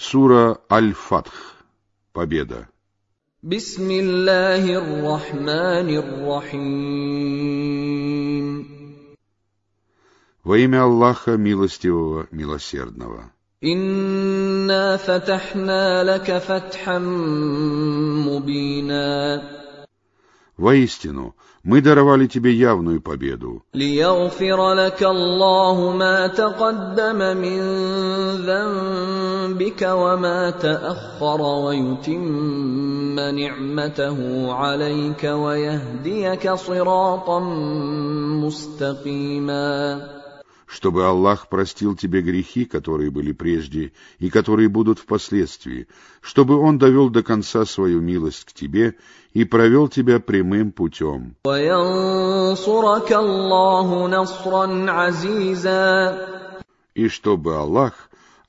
Сура Аль-Фатх. Победа. Бисмиллахир-рахманир-рахим. Во имя Аллаха Милостивого, Милосердного. Инна фатахна лака фатхам мубина. Воистину, мы даровали тебе явную победу, ليغفر لك الله ما تقدم من ذنبك وما تاخر ويتم نعمته عليك ويهديك صراطا مستقيما чтобы Аллах простил тебе грехи, которые были прежде и которые будут впоследствии, чтобы Он довел до конца свою милость к тебе и провел тебя прямым путем. И чтобы Аллах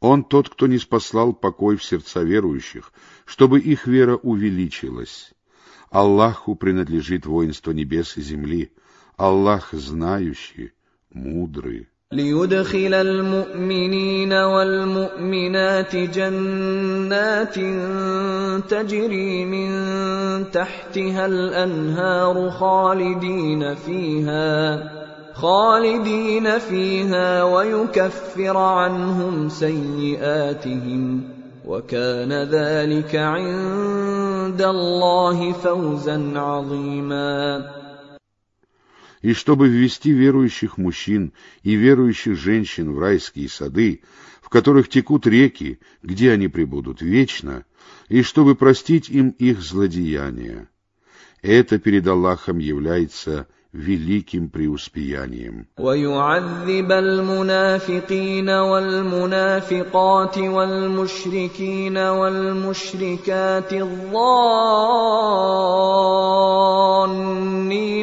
Он тот, кто не спаслал покой в сердца верующих, чтобы их вера увеличилась. Аллаху принадлежит воинство небес и земли. Аллах знающий, мудрый. ليدخل المؤمنين والمؤمنات جنات تجري من تحتها الانهار خالدين فيها خالدين فيها ويكفر عنهم سيئاتهم وكان ذلك عند الله فوزا عظيما и чтобы ввести верующих мужчин и верующих женщин в райские сады, в которых текут реки, где они пребудут вечно, и чтобы простить им их злодеяния. Это перед Аллахом является великим преуспеянием. ويعذب المنافقين والمنافقات والمشركين والمشركات الظانين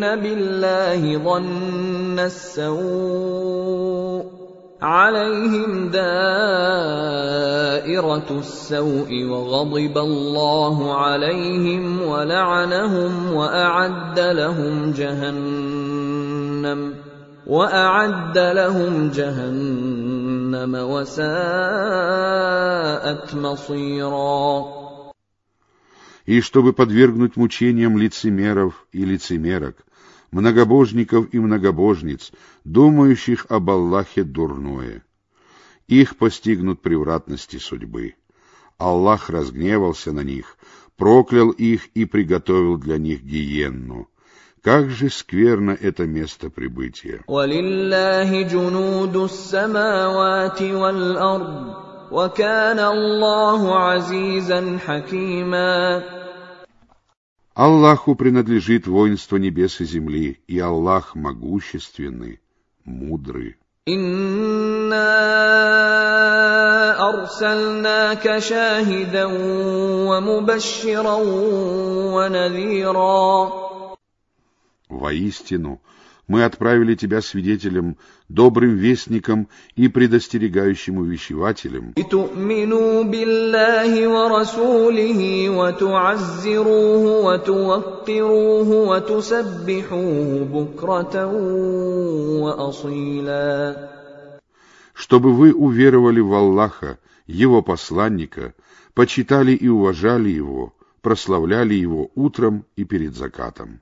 بالله ظن السوء عليهم دائرة السوء وغضب الله عليهم ولعنهم وأعد لهم جهنم وأعد لهم جهنم وساءت مصيرا И чтобы подвергнуть мучениям лицемеров и лицемерок, многобожников и многобожниц, думающих об Аллахе дурное. Их постигнут превратности судьбы. Аллах разгневался на них, проклял их и приготовил для них гиенну. Как же скверно это место прибытия. ولله جنود السماوات والأرض وكان الله عزيزا حكيما Аллаху принадлежит воинство небес и земли, и Аллах могущественный, мудрый. Инна арсалнака шахидан ва мубашширан ва надзира. Воистину, мы отправили тебя свидетелем, добрым вестником и предостерегающим увещевателем. Чтобы вы уверовали в Аллаха, Его посланника, почитали и уважали Его, прославляли Его утром и перед закатом.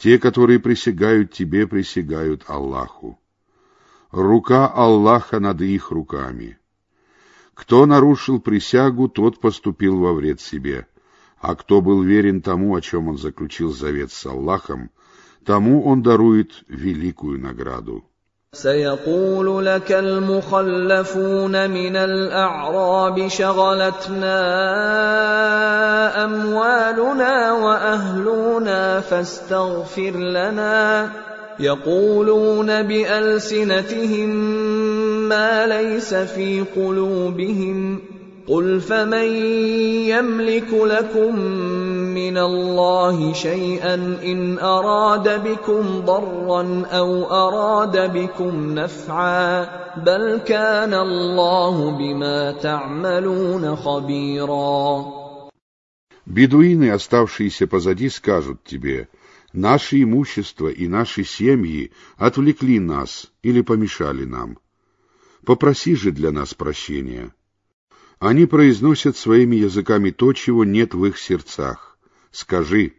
те, которые присягают тебе, присягают Аллаху. Рука Аллаха над их руками. Кто нарушил присягу, тот поступил во вред себе, А кто был верен тому, о чем он заключил завет с Аллахом, тому он дарует великую награду. سيقول لك المخلفون من الأعراب شغلتنا أموالنا وأهلنا فاستغفر لنا. يقولون بألسنتهم ما ليس في قلوبهم. قل فمن يملك لكم من الله شيئا ان اراد بكم ضرا او اراد بكم نفعا بل كان الله بما تعملون خبيرا Бедуины, оставшиеся позади, скажут тебе, наши имущества и наши семьи отвлекли нас или помешали нам. Попроси же для нас прощения. Они произносят своими языками то, чего нет в их сердцах. Скажи,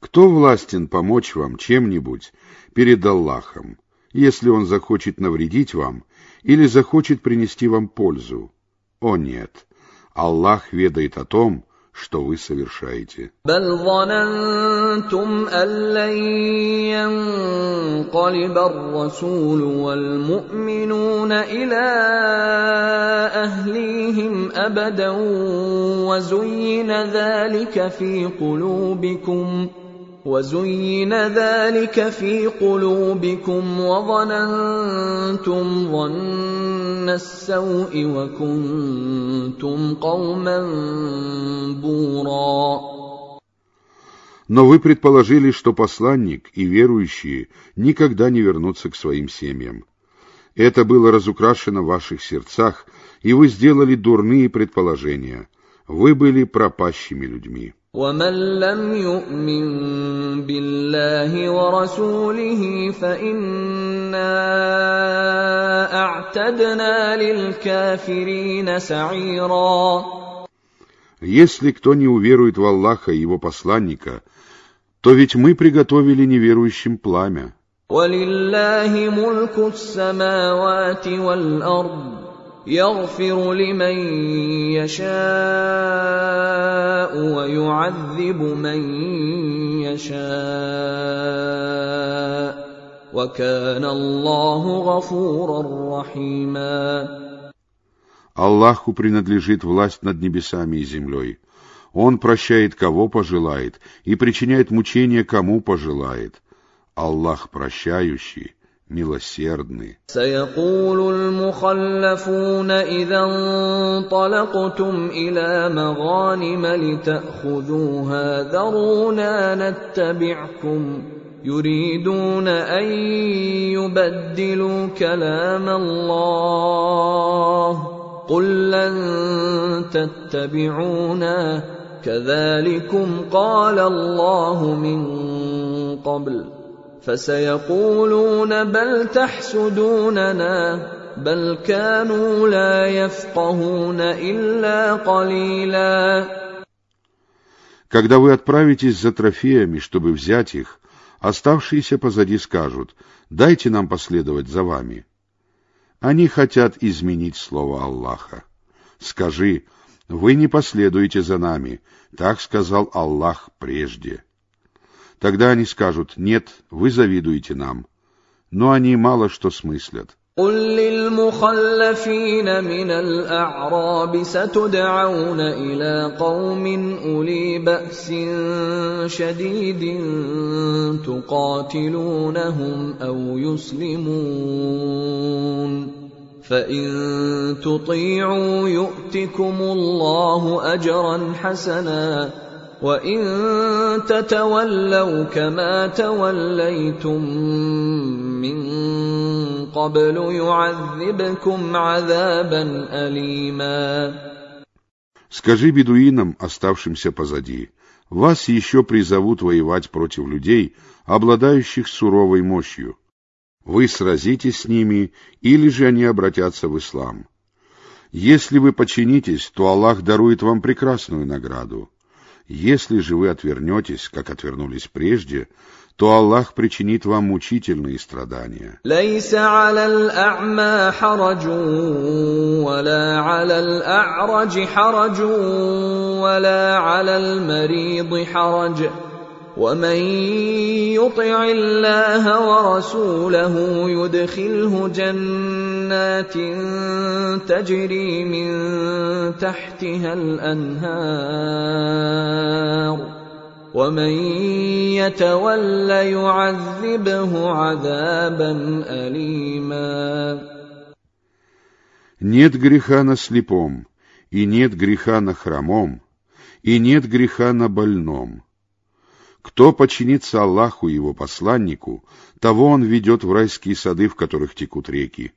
кто властен помочь вам чем-нибудь перед Аллахом, если он захочет навредить вам или захочет принести вам пользу? О нет, Аллах ведает о том, что вы совершаете. بل ظننتم أن لن ينقلب الرسول والمؤمنون إلى أهليهم أبدا وزين ذلك في قلوبكم ۖ وزين ذلك في قلوبكم وظننتم ظن السوء وكنتم قوما بورا Но вы предположили, что посланник и верующие никогда не вернутся к своим семьям. Это было разукрашено в ваших сердцах, и вы сделали дурные предположения. Вы были пропащими людьми. ومن لم يؤمن بالله ورسوله فانا اعتدنا للكافرين سعيرا Если кто не уверует в Аллаха и его посланника, то ведь мы приготовили неверующим пламя. ولله ملك السماوات والارض يغفر لمن يشاء ويعذب من يشاء وكان الله غفورا رحيما Аллаху принадлежит власть над небесами и землей. Он прощает кого пожелает и причиняет мучения кому пожелает. Аллах прощающий, милосердный. سيقول المخلفون إذا انطلقتم إلى مغانم لتأخذوها ذرونا نتبعكم يريدون أن يبدلوا كلام الله قل لن تتبعونا كذلكم قال الله من قبل فسيقولون بل تحسدوننا بل كانوا لا يفقهون الا قليلا Когда вы отправитесь за трофеями, чтобы взять их, оставшиеся позади скажут, «Дайте нам последовать за вами». Они хотят изменить слово Аллаха. Скажи, вы не последуете за нами, так сказал Аллах прежде. Тогда они скажут, нет, вы завидуете нам. Но они мало что смыслят. قل للمخلفين من الاعراب ستدعون إلى قوم اولي باس شديد تقاتلونهم أو يسلمون فان تطيعوا يؤتكم الله اجرا حسنا وان تتولوا كما توليتم قبل يعذبكم عذابا اليما Скажи бедуинам, оставшимся позади, вас еще призовут воевать против людей, обладающих суровой мощью. Вы сразитесь с ними, или же они обратятся в ислам. Если вы подчинитесь, то Аллах дарует вам прекрасную награду. Если же вы отвернетесь, как отвернулись прежде, то Аллах причинит вам мучительные страдания. ليس على الأعمى حرج ولا على الأعرج حرج ولا على المريض حرج ومن يطع الله ورسوله يدخله جنات تجري من تحتها الانهار ومن يتول يعذبه عذابا اليما Нет греха на слепом, и нет греха на хромом, и нет греха на больном. Кто подчинится Аллаху и его посланнику, того он ведет в райские сады, в которых текут реки.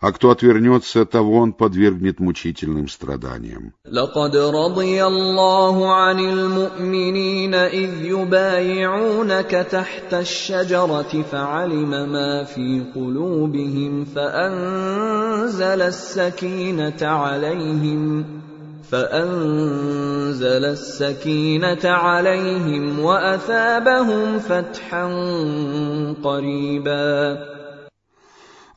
А кто отвернется, того он подвергнет мучительным страданиям. لقد رضي الله عن المؤمنين إذ يبايعونك تحت الشجرة فعلم ما في قلوبهم فأنزل السكينة عليهم فأنزل السكينة عليهم وأثابهم فتحا قريبا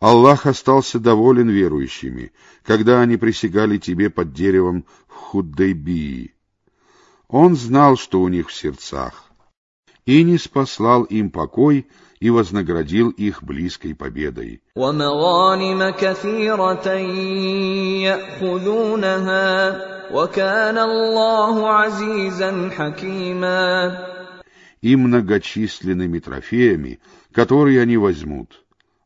Аллах остался доволен верующими, когда они присягали тебе под деревом в Худдайбии. Он знал, что у них в сердцах, и не спаслал им покой и вознаградил их близкой победой. И многочисленными трофеями, которые они возьмут —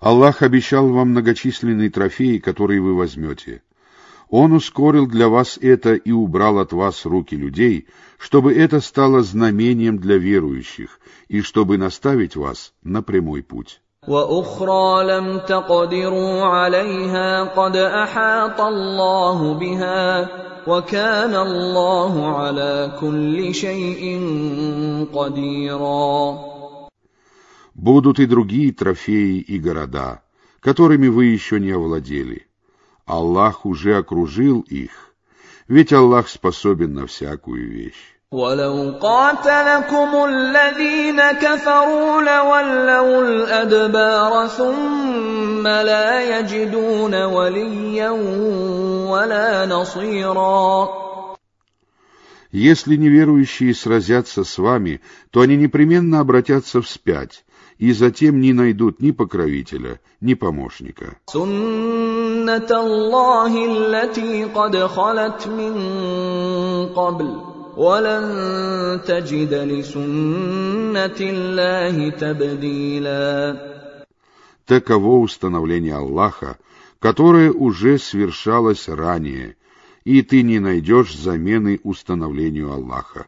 Аллах обещал вам многочисленные трофеи, которые вы возьмете. Он ускорил для вас это и убрал от вас руки людей, чтобы это стало знамением для верующих и чтобы наставить вас на прямой путь. واخرى لم تقدروا عليها قد احاط الله بها وكان الله على كل شيء قديرا Будут и другие трофеи и города, которыми вы еще не овладели. Аллах уже окружил их, ведь Аллах способен на всякую вещь. ولو قاتلكم الذين كفروا لولوا الادبار ثم لا يجدون وليا ولا نصيرا Если неверующие сразятся с вами, то они непременно обратятся вспять и затем не найдут ни покровителя, ни помощника. Таково установление Аллаха, которое уже свершалось ранее, и ты не найдешь замены установлению Аллаха.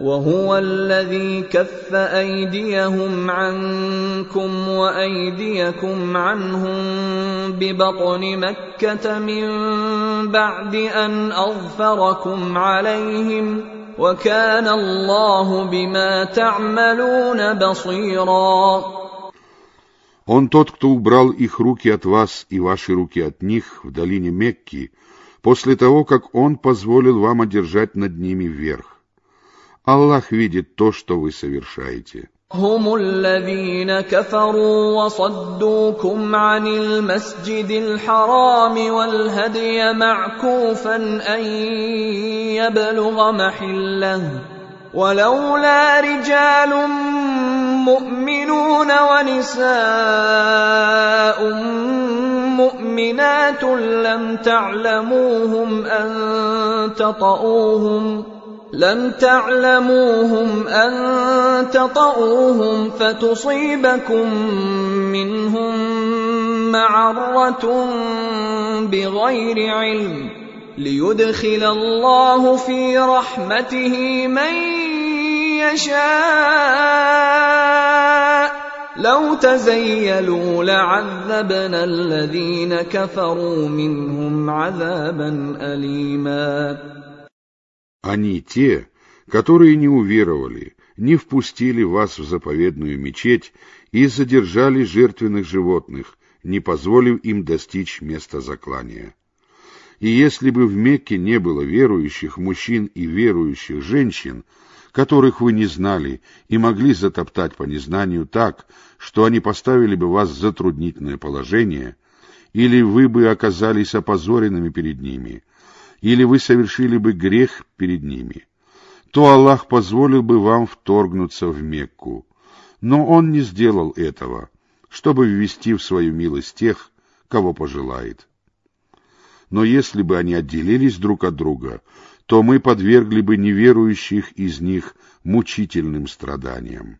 وهو الذي كف ايديهم عنكم وايديكم عنهم ببطن مكه من بعد ان اظفركم عليهم وكان الله بما تعملون بصيرا Он тот, кто убрал их руки от вас и ваши руки от них в долине Мекки, после того, как Он позволил вам одержать над ними верх. Аллах видит то, что вы совершаете. هم الذين كفروا وصدوكم عن المسجد الحرام والهدي معكوفا ان يبلغ محله ولولا رجال مؤمنون ونساء مؤمنات لم تعلموهم ان تطئوهم لم تعلموهم أن تطئوهم فتصيبكم منهم معرة بغير علم ليدخل الله في رحمته من يشاء. لو تزيلوا لعذبنا الذين كفروا منهم عذابا اليما. Они те, которые не уверовали, не впустили вас в заповедную мечеть и задержали жертвенных животных, не позволив им достичь места заклания. И если бы в Мекке не было верующих мужчин и верующих женщин, которых вы не знали и могли затоптать по незнанию так, что они поставили бы вас в затруднительное положение, или вы бы оказались опозоренными перед ними, или вы совершили бы грех перед ними, то Аллах позволил бы вам вторгнуться в Мекку. Но Он не сделал этого, чтобы ввести в свою милость тех, кого пожелает. Но если бы они отделились друг от друга, то мы подвергли бы неверующих из них мучительным страданиям.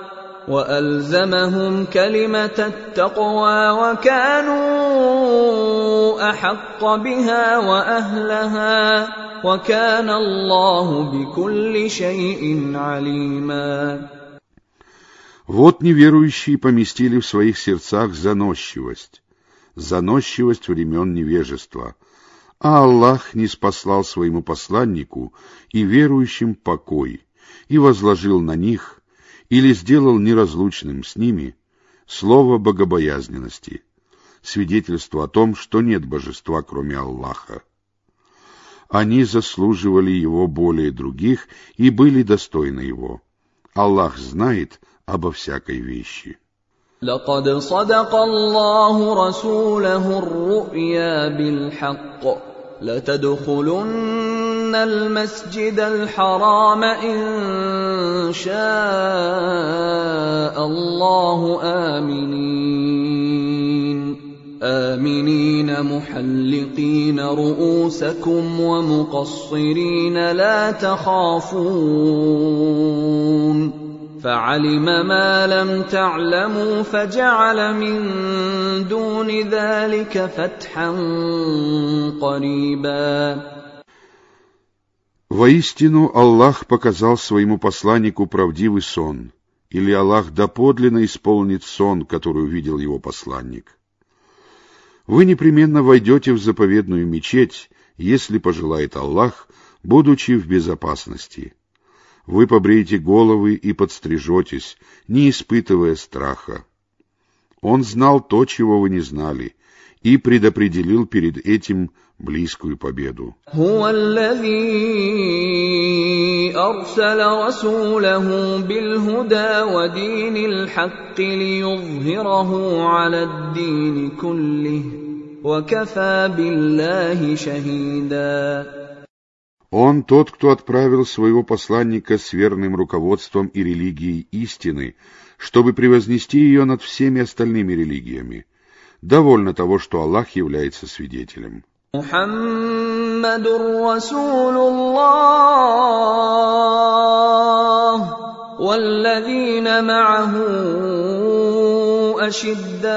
والزمهم كلمه التقوى وكانوا احق بها واهلها وكان الله بكل شيء عليما Вот неверующие поместили в своих сердцах заносчивость, заносчивость времен невежества, а Аллах не спаслал своему посланнику и верующим покой и возложил на них или сделал неразлучным с ними слово богобоязненности, свидетельство о том, что нет божества, кроме Аллаха. Они заслуживали его более других и были достойны его. Аллах знает обо всякой вещи. لقد صدق الله رسوله الرؤيا بالحق لتدخلن المسجد الحرام ان شاء الله آمنين. آمنين محلقين رؤوسكم ومقصرين لا تخافون. فعلم ما لم تعلموا فجعل من دون ذلك فتحا قريبا. Воистину Аллах показал своему посланнику правдивый сон, или Аллах доподлинно исполнит сон, который увидел его посланник. Вы непременно войдете в заповедную мечеть, если пожелает Аллах, будучи в безопасности вы побреете головы и подстрижетесь, не испытывая страха. Он знал то, чего вы не знали, и предопределил перед этим близкую победу. هو الذي أرسل رسوله بالهدى ودين الحق ليظهره على الدين كله وكفى بالله شهيداً Он тот, кто отправил своего посланника с верным руководством и религией истины, чтобы превознести ее над всеми остальными религиями. Довольно того, что Аллах является свидетелем. محمد رسول الله والذين معه أشداء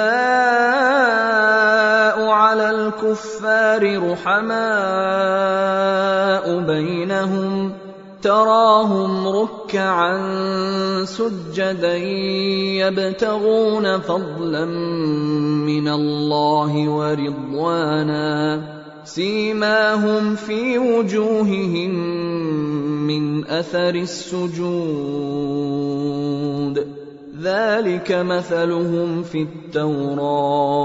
على الكفار رحماء بينهم تراهم ركعا سجدا يبتغون فضلا من الله ورضوانا سيماهم في وجوههم من أثر السجود. ذلك مثلهم في التوراه.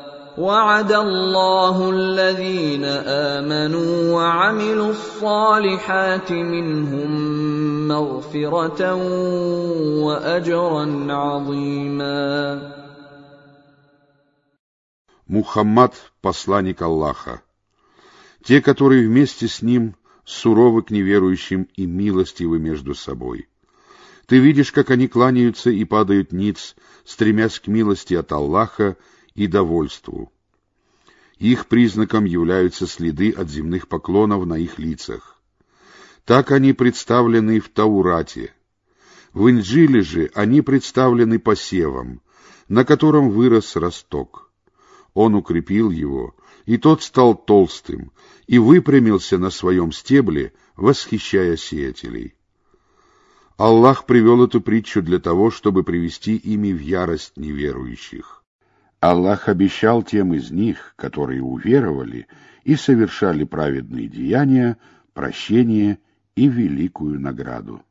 وعد الله الذين امنوا وعملوا الصالحات منهم مغفره واجرا عظيما Мухаммад — посланник Аллаха. Те, которые вместе с ним суровы к неверующим и милостивы между собой. Ты видишь, как они кланяются и падают ниц, стремясь к милости от Аллаха и довольству. Их признаком являются следы от земных поклонов на их лицах. Так они представлены в Таурате. В Инджиле же они представлены посевом, на котором вырос росток. Он укрепил его, и тот стал толстым, и выпрямился на своем стебле, восхищая сеятелей. Аллах привел эту притчу для того, чтобы привести ими в ярость неверующих. Аллах обещал тем из них, которые уверовали и совершали праведные деяния, прощение и великую награду.